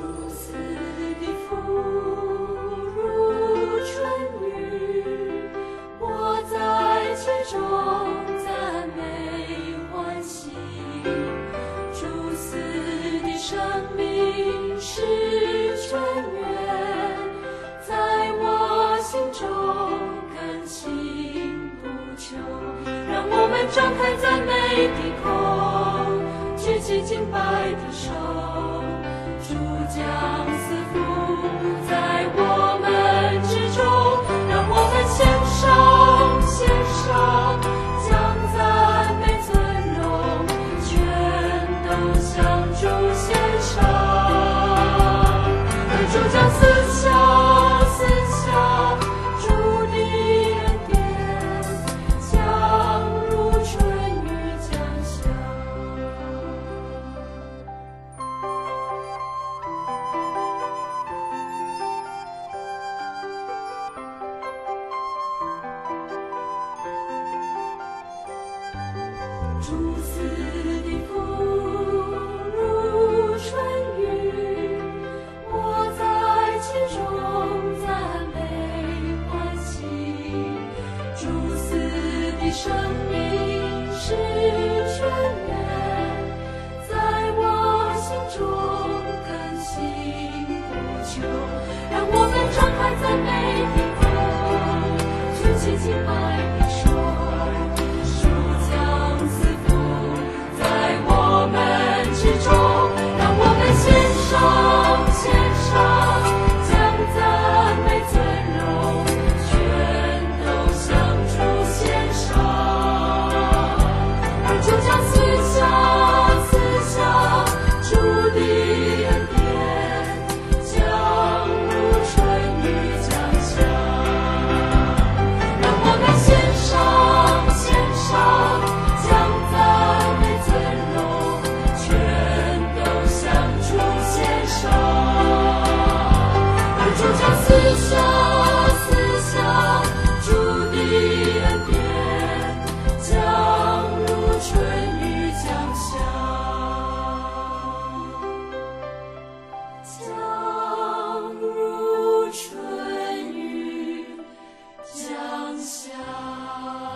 主死的父如春雨，我在其中赞美欢喜，主死的生命是春月，在我心中感情不求，让我们张开赞美的口。主赐的福如春雨，我在其中赞美欢喜。主赐的生命是泉源，在我心中甘心不求。让我们张开赞美屏风，举起洁白。江如春雨，江夏。